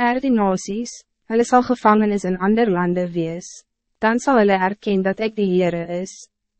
Er die nasies, hulle sal gevangenis in ander lande wees, dan zal hulle erken dat ik de Heere is.